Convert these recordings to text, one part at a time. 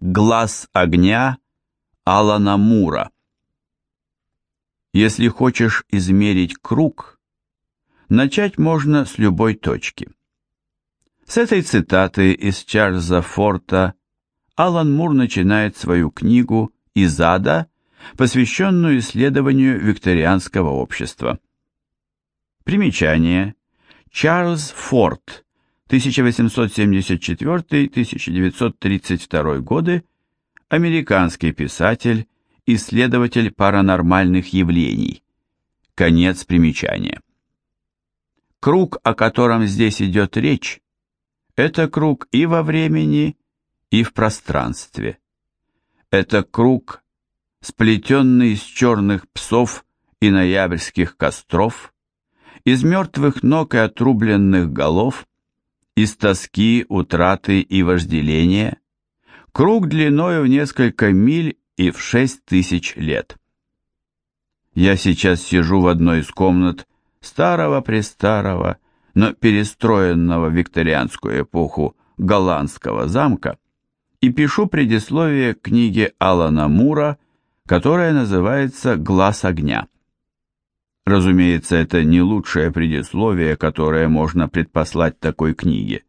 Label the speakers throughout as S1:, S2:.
S1: Глаз огня Алана Мура. Если хочешь измерить круг, начать можно с любой точки. С этой цитаты из Чарльза Форта Алан Мур начинает свою книгу «Из ада», посвященную исследованию викторианского общества. Примечание. Чарльз Форт, 1874-1932 годы, американский писатель, исследователь паранормальных явлений. Конец примечания. Круг, о котором здесь идет речь, это круг и во времени, и в пространстве. Это круг, сплетенный из черных псов и ноябрьских костров, из мертвых ног и отрубленных голов, из тоски, утраты и вожделения, круг длиною в несколько миль и в шесть тысяч лет. Я сейчас сижу в одной из комнат старого-престарого, но перестроенного в викторианскую эпоху голландского замка и пишу предисловие к книге Алана Мура, которая называется «Глаз огня». Разумеется, это не лучшее предисловие, которое можно предпослать такой книге.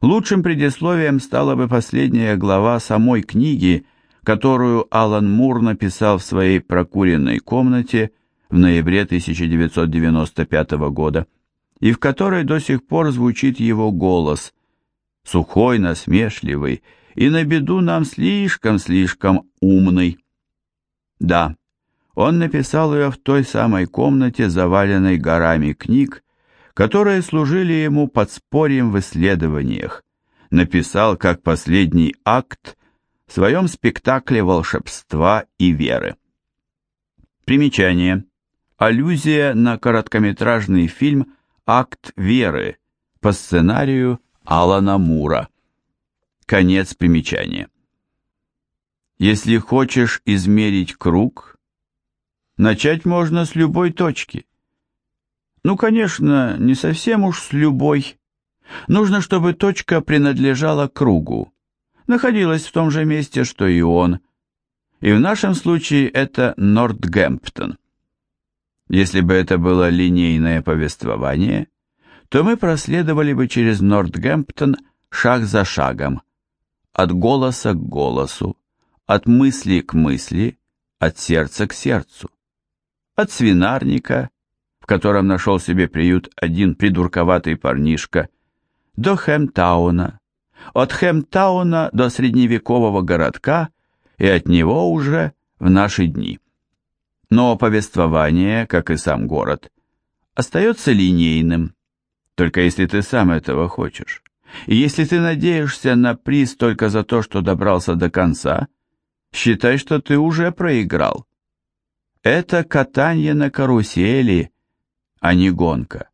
S1: Лучшим предисловием стала бы последняя глава самой книги, которую Алан Мур написал в своей прокуренной комнате в ноябре 1995 года, и в которой до сих пор звучит его голос, сухой, насмешливый и на беду нам слишком-слишком умный. Да, он написал ее в той самой комнате, заваленной горами книг, которые служили ему подспорьем в исследованиях, написал как последний акт в своем спектакле волшебства и веры. Примечание. Аллюзия на короткометражный фильм «Акт веры» по сценарию Алана Мура. Конец примечания. Если хочешь измерить круг – Начать можно с любой точки. Ну, конечно, не совсем уж с любой. Нужно, чтобы точка принадлежала кругу, находилась в том же месте, что и он. И в нашем случае это Нортгемптон. Если бы это было линейное повествование, то мы проследовали бы через Нортгемптон шаг за шагом, от голоса к голосу, от мысли к мысли, от сердца к сердцу от свинарника, в котором нашел себе приют один придурковатый парнишка, до Хэмтауна, от Хэмтауна до средневекового городка и от него уже в наши дни. Но повествование, как и сам город, остается линейным, только если ты сам этого хочешь. И если ты надеешься на приз только за то, что добрался до конца, считай, что ты уже проиграл. Это катание на карусели, а не гонка.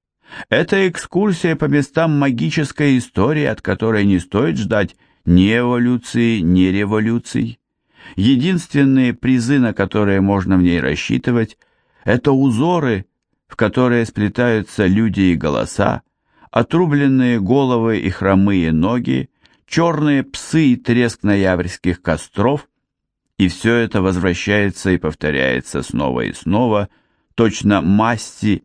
S1: Это экскурсия по местам магической истории, от которой не стоит ждать ни эволюции, ни революций. Единственные призы, на которые можно в ней рассчитывать, это узоры, в которые сплетаются люди и голоса, отрубленные головы и хромые ноги, черные псы и треск ноябрьских костров, и все это возвращается и повторяется снова и снова, точно масти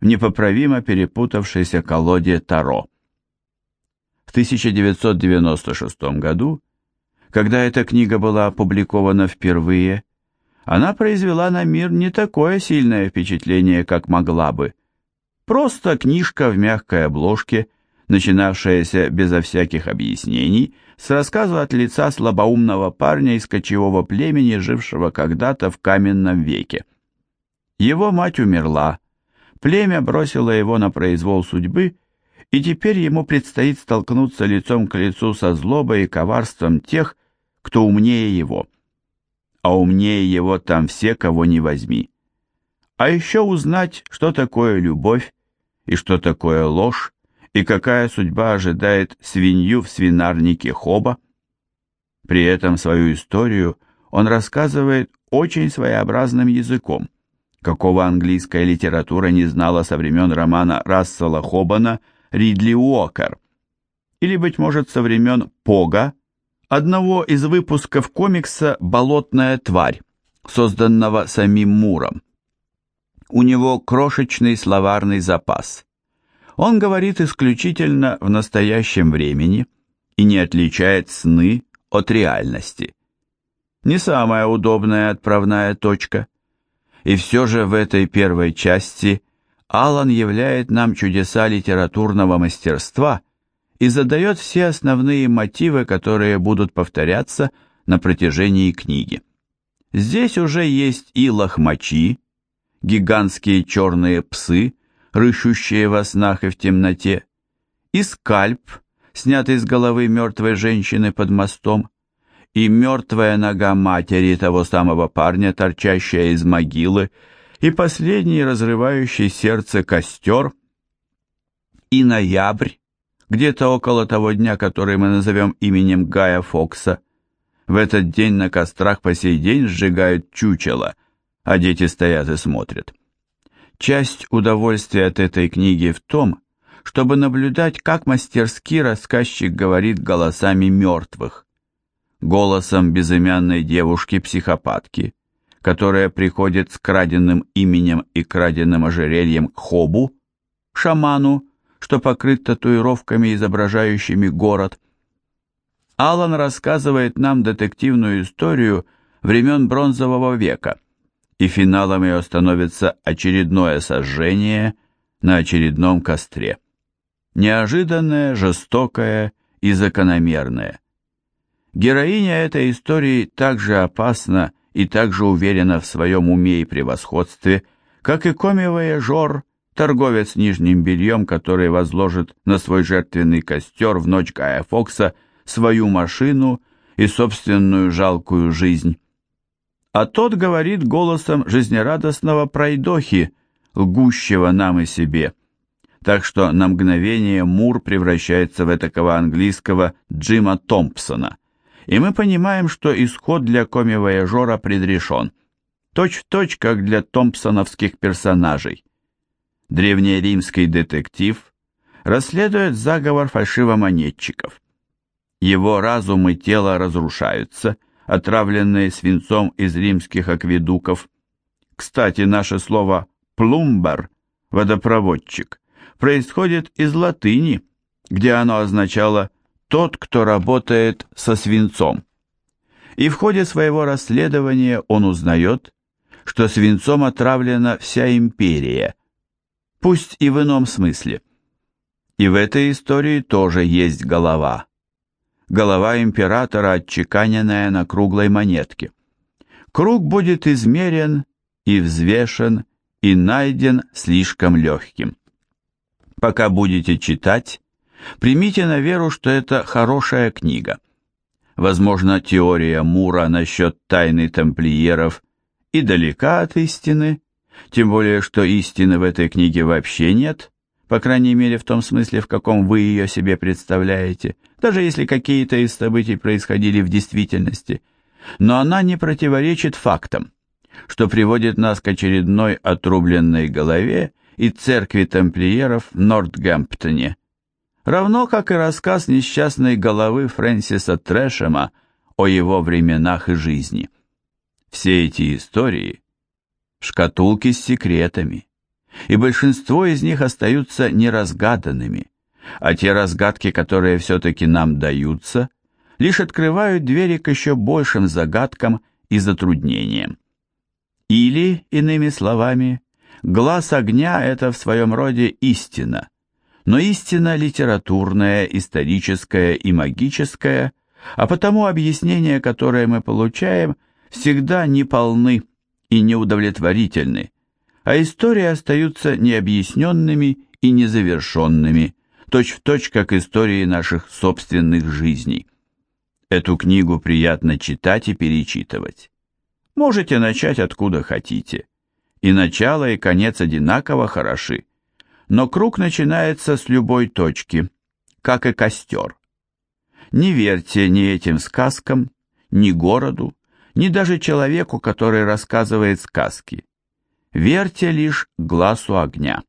S1: в непоправимо перепутавшейся колоде Таро. В 1996 году, когда эта книга была опубликована впервые, она произвела на мир не такое сильное впечатление, как могла бы. Просто книжка в мягкой обложке – начинавшаяся безо всяких объяснений, с рассказа от лица слабоумного парня из кочевого племени, жившего когда-то в каменном веке. Его мать умерла, племя бросило его на произвол судьбы, и теперь ему предстоит столкнуться лицом к лицу со злобой и коварством тех, кто умнее его. А умнее его там все, кого не возьми. А еще узнать, что такое любовь и что такое ложь, и какая судьба ожидает свинью в свинарнике Хоба. При этом свою историю он рассказывает очень своеобразным языком, какого английская литература не знала со времен романа Рассела Хобана «Ридли Уокер», или, быть может, со времен Пога, одного из выпусков комикса «Болотная тварь», созданного самим Муром. У него крошечный словарный запас. Он говорит исключительно в настоящем времени и не отличает сны от реальности. Не самая удобная отправная точка. И все же в этой первой части Алан являет нам чудеса литературного мастерства и задает все основные мотивы, которые будут повторяться на протяжении книги. Здесь уже есть и лохмачи, гигантские черные псы, рыщущие во снах и в темноте, и скальп, снятый с головы мертвой женщины под мостом, и мертвая нога матери того самого парня, торчащая из могилы, и последний разрывающий сердце костер, и ноябрь, где-то около того дня, который мы назовем именем Гая Фокса. В этот день на кострах по сей день сжигают чучело, а дети стоят и смотрят. Часть удовольствия от этой книги в том, чтобы наблюдать, как мастерски рассказчик говорит голосами мертвых. Голосом безымянной девушки-психопатки, которая приходит с краденным именем и краденным ожерельем к Хобу, шаману, что покрыт татуировками, изображающими город. Алан рассказывает нам детективную историю времен Бронзового века, и финалом ее становится очередное сожжение на очередном костре. Неожиданное, жестокое и закономерное. Героиня этой истории также опасна и также уверена в своем уме и превосходстве, как и комивая Жор, торговец нижним бельем, который возложит на свой жертвенный костер в ночь Гая Фокса свою машину и собственную жалкую жизнь. А тот говорит голосом жизнерадостного пройдохи, лгущего нам и себе. Так что на мгновение Мур превращается в этакого английского Джима Томпсона – и мы понимаем, что исход для коми-вояжера предрешен, точь-в-точь, точь, как для томпсоновских персонажей. Древнеримский детектив расследует заговор фальшивомонетчиков. Его разум и тело разрушаются, отравленные свинцом из римских акведуков. Кстати, наше слово «плумбер» – водопроводчик – происходит из латыни, где оно означало тот, кто работает со свинцом. И в ходе своего расследования он узнает, что свинцом отравлена вся империя, пусть и в ином смысле. И в этой истории тоже есть голова. Голова императора, отчеканенная на круглой монетке. Круг будет измерен и взвешен и найден слишком легким. Пока будете читать, Примите на веру, что это хорошая книга. Возможно, теория Мура насчет тайны тамплиеров и далека от истины, тем более, что истины в этой книге вообще нет, по крайней мере в том смысле, в каком вы ее себе представляете, даже если какие-то из событий происходили в действительности. Но она не противоречит фактам, что приводит нас к очередной отрубленной голове и церкви тамплиеров в Нортгемптоне, равно как и рассказ несчастной головы Фрэнсиса Трэшема о его временах и жизни. Все эти истории – шкатулки с секретами, и большинство из них остаются неразгаданными, а те разгадки, которые все-таки нам даются, лишь открывают двери к еще большим загадкам и затруднениям. Или, иными словами, глаз огня – это в своем роде истина – но истина литературная, историческая и магическая, а потому объяснения, которые мы получаем, всегда неполны и неудовлетворительны, а истории остаются необъясненными и незавершенными, точь-в-точь, точь, как истории наших собственных жизней. Эту книгу приятно читать и перечитывать. Можете начать откуда хотите. И начало, и конец одинаково хороши но круг начинается с любой точки, как и костер. Не верьте ни этим сказкам, ни городу, ни даже человеку, который рассказывает сказки. Верьте лишь глазу огня.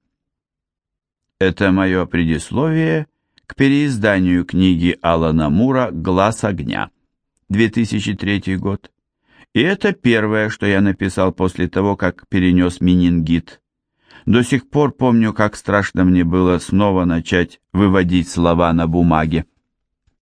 S1: Это мое предисловие к переизданию книги Алана Мура «Глаз огня». 2003 год. И это первое, что я написал после того, как перенес менингит. До сих пор помню, как страшно мне было снова начать выводить слова на бумаге.